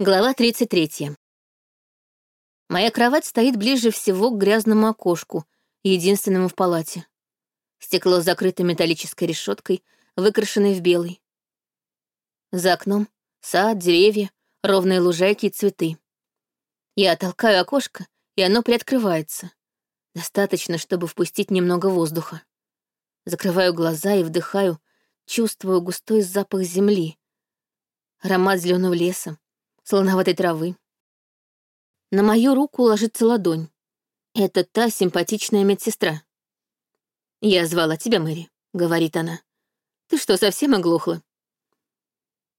Глава 33. Моя кровать стоит ближе всего к грязному окошку, единственному в палате. Стекло закрыто металлической решеткой, выкрашенной в белый. За окном сад, деревья, ровные лужайки и цветы. Я толкаю окошко, и оно приоткрывается. Достаточно, чтобы впустить немного воздуха. Закрываю глаза и вдыхаю, чувствую густой запах земли, аромат зеленого леса, слоноватой травы. На мою руку ложится ладонь. Это та симпатичная медсестра. «Я звала тебя, Мэри», — говорит она. «Ты что, совсем оглохла?»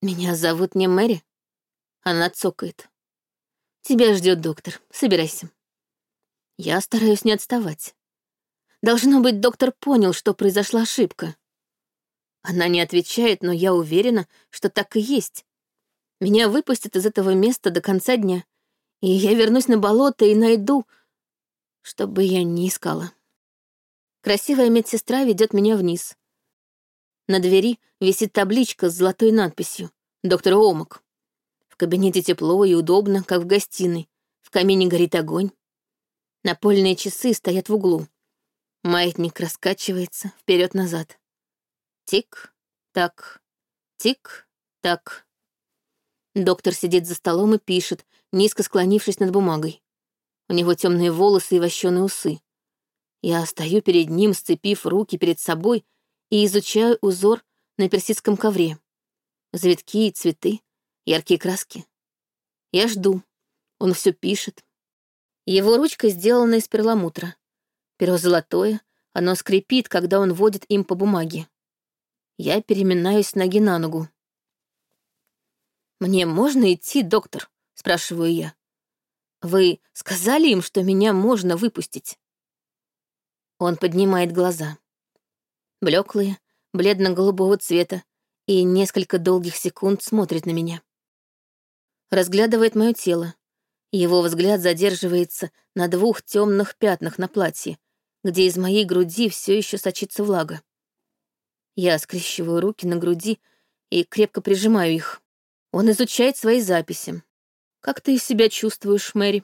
«Меня зовут не Мэри». Она цокает. «Тебя ждет доктор. Собирайся». Я стараюсь не отставать. Должно быть, доктор понял, что произошла ошибка. Она не отвечает, но я уверена, что так и есть. Меня выпустят из этого места до конца дня, и я вернусь на болото и найду, что бы я ни искала. Красивая медсестра ведет меня вниз. На двери висит табличка с золотой надписью «Доктор Омак». В кабинете тепло и удобно, как в гостиной. В камине горит огонь. Напольные часы стоят в углу. Маятник раскачивается вперед назад Тик-так, тик-так. Доктор сидит за столом и пишет, низко склонившись над бумагой. У него темные волосы и вощеные усы. Я стою перед ним, сцепив руки перед собой и изучаю узор на персидском ковре. Завитки и цветы, яркие краски. Я жду. Он все пишет. Его ручка сделана из перламутра. Перо золотое, оно скрипит, когда он водит им по бумаге. Я переминаюсь ноги на ногу. «Мне можно идти, доктор?» — спрашиваю я. «Вы сказали им, что меня можно выпустить?» Он поднимает глаза. Блеклые, бледно-голубого цвета, и несколько долгих секунд смотрит на меня. Разглядывает мое тело. Его взгляд задерживается на двух темных пятнах на платье, где из моей груди все еще сочится влага. Я скрещиваю руки на груди и крепко прижимаю их. Он изучает свои записи. Как ты себя чувствуешь, Мэри?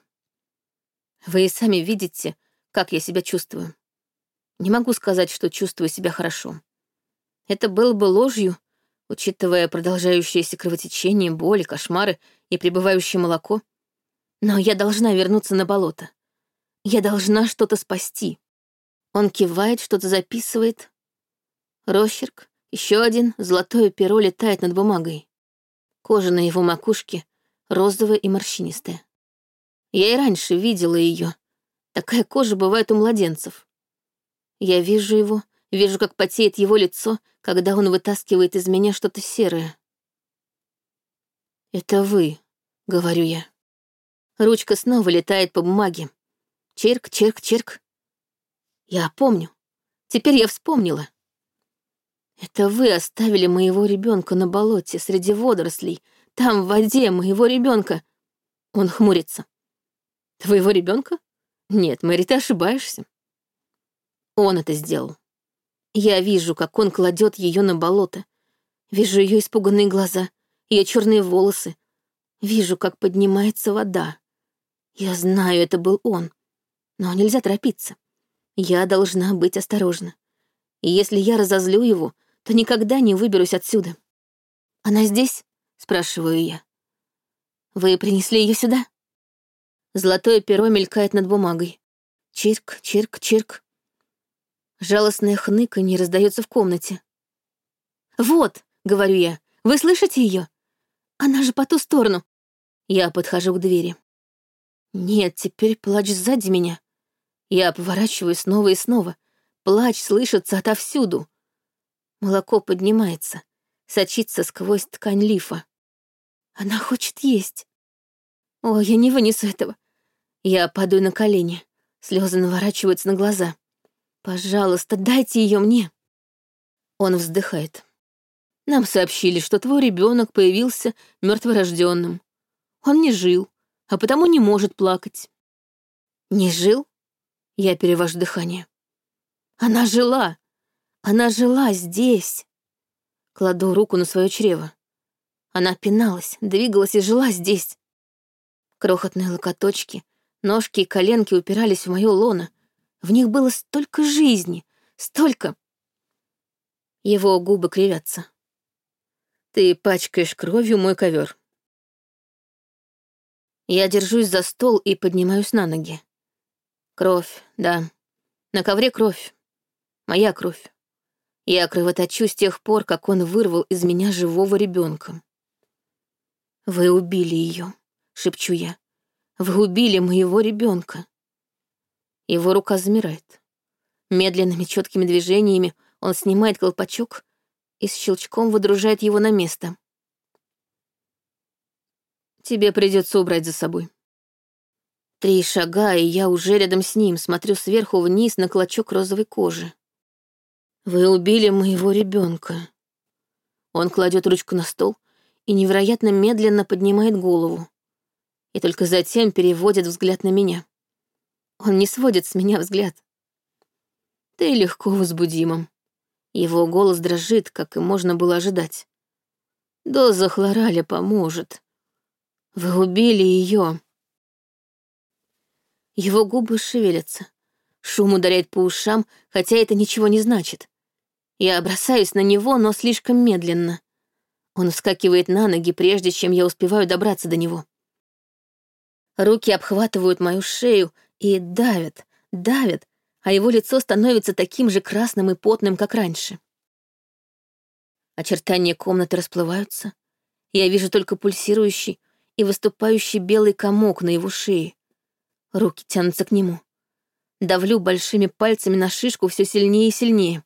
Вы и сами видите, как я себя чувствую. Не могу сказать, что чувствую себя хорошо. Это было бы ложью, учитывая продолжающееся кровотечение, боли, кошмары и прибывающее молоко. Но я должна вернуться на болото. Я должна что-то спасти. Он кивает, что-то записывает. Росчерк, еще один, золотое перо летает над бумагой. Кожа на его макушке розовая и морщинистая. Я и раньше видела ее. Такая кожа бывает у младенцев. Я вижу его, вижу, как потеет его лицо, когда он вытаскивает из меня что-то серое. «Это вы», — говорю я. Ручка снова летает по бумаге. Черк, черк, черк. Я помню. Теперь я вспомнила. Это вы оставили моего ребенка на болоте среди водорослей, там, в воде, моего ребенка. Он хмурится. Твоего ребенка? Нет, Мэри, ты ошибаешься. Он это сделал. Я вижу, как он кладет ее на болото. Вижу ее испуганные глаза, ее черные волосы. Вижу, как поднимается вода. Я знаю, это был он. Но нельзя торопиться. Я должна быть осторожна. И если я разозлю его, то никогда не выберусь отсюда. Она здесь? Спрашиваю я. Вы принесли ее сюда? Золотое перо мелькает над бумагой. Чирк, чирк, чирк. Жалостное хныканье раздается в комнате. «Вот», — говорю я, — «вы слышите ее? Она же по ту сторону». Я подхожу к двери. Нет, теперь плач сзади меня. Я поворачиваюсь снова и снова. Плач слышится отовсюду. Молоко поднимается, сочится сквозь ткань лифа. Она хочет есть. О, я не вынесу этого. Я падаю на колени. Слезы наворачиваются на глаза. Пожалуйста, дайте ее мне. Он вздыхает. Нам сообщили, что твой ребенок появился мертворожденным. Он не жил, а потому не может плакать. Не жил? Я перевожу дыхание. Она жила. Она жила здесь. Кладу руку на свое чрево. Она пиналась, двигалась и жила здесь. Крохотные локоточки, ножки и коленки упирались в моё лоно. В них было столько жизни, столько... Его губы кривятся. Ты пачкаешь кровью мой ковер. Я держусь за стол и поднимаюсь на ноги. Кровь, да. На ковре кровь. Моя кровь. Я кровоточу с тех пор, как он вырвал из меня живого ребенка. Вы убили ее, шепчу я. Вы убили моего ребенка. Его рука замирает. Медленными четкими движениями он снимает колпачок и с щелчком выдружает его на место. Тебе придется убрать за собой. Три шага, и я уже рядом с ним, смотрю сверху вниз на клочок розовой кожи. Вы убили моего ребенка. Он кладет ручку на стол и невероятно медленно поднимает голову. И только затем переводит взгляд на меня. Он не сводит с меня взгляд. Ты легко возбудимым. Его голос дрожит, как и можно было ожидать. Доза хлораля поможет. Вы убили ее. Его губы шевелятся. Шум ударяет по ушам, хотя это ничего не значит. Я бросаюсь на него, но слишком медленно. Он вскакивает на ноги, прежде чем я успеваю добраться до него. Руки обхватывают мою шею и давят, давят, а его лицо становится таким же красным и потным, как раньше. Очертания комнаты расплываются. Я вижу только пульсирующий и выступающий белый комок на его шее. Руки тянутся к нему. Давлю большими пальцами на шишку все сильнее и сильнее.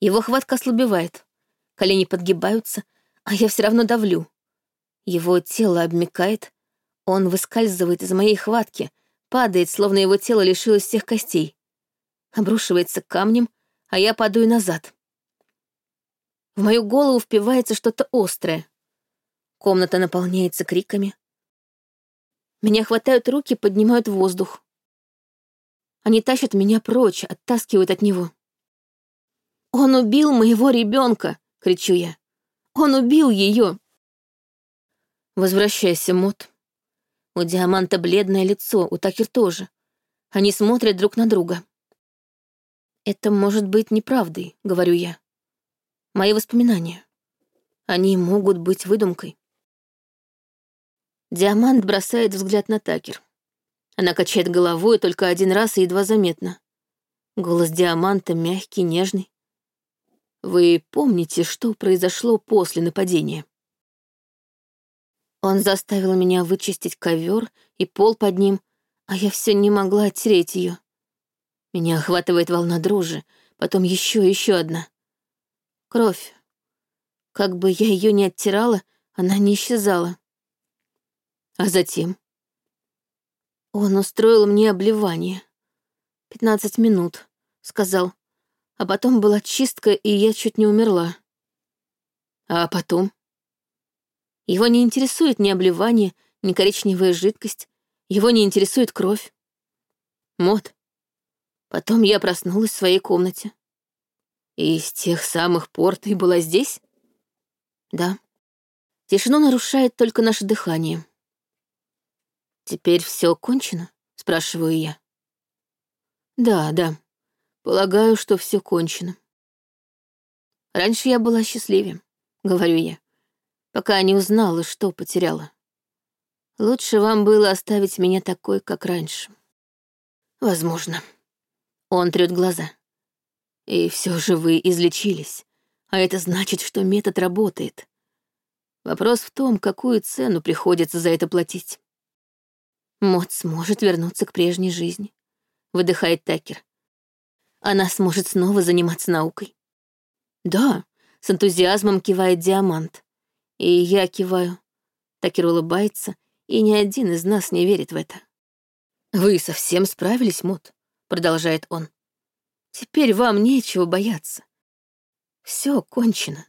Его хватка ослабевает. Колени подгибаются, а я все равно давлю. Его тело обмекает. Он выскальзывает из моей хватки, падает, словно его тело лишилось всех костей. Обрушивается камнем, а я падаю назад. В мою голову впивается что-то острое. Комната наполняется криками. Меня хватают руки, поднимают в воздух. Они тащат меня прочь, оттаскивают от него. «Он убил моего ребенка!» — кричу я. «Он убил ее!» «Возвращайся, Мот». У Диаманта бледное лицо, у Такер тоже. Они смотрят друг на друга. «Это может быть неправдой», — говорю я. «Мои воспоминания. Они могут быть выдумкой». Диамант бросает взгляд на Такер. Она качает головой только один раз и едва заметно. Голос Диаманта мягкий, нежный. Вы помните, что произошло после нападения? Он заставил меня вычистить ковер и пол под ним, а я все не могла оттереть ее. Меня охватывает волна дрожи, потом еще и еще одна. Кровь. Как бы я ее не оттирала, она не исчезала. А затем он устроил мне обливание. Пятнадцать минут, сказал. А потом была чистка, и я чуть не умерла. А потом? Его не интересует ни обливание, ни коричневая жидкость. Его не интересует кровь. Мод. Потом я проснулась в своей комнате. И с тех самых пор ты была здесь? Да. Тишину нарушает только наше дыхание. Теперь все кончено? Спрашиваю я. Да, да. Полагаю, что все кончено. Раньше я была счастливее, говорю я, пока не узнала, что потеряла. Лучше вам было оставить меня такой, как раньше. Возможно. Он трёт глаза. И все же вы излечились, а это значит, что метод работает. Вопрос в том, какую цену приходится за это платить. Мот сможет вернуться к прежней жизни, выдыхает Такер она сможет снова заниматься наукой. Да, с энтузиазмом кивает Диамант. И я киваю. Такер улыбается, и ни один из нас не верит в это. «Вы совсем справились, Мот», — продолжает он. «Теперь вам нечего бояться. Все кончено.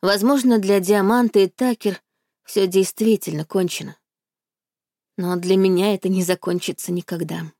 Возможно, для Диаманта и Такер все действительно кончено. Но для меня это не закончится никогда.